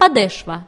Подешва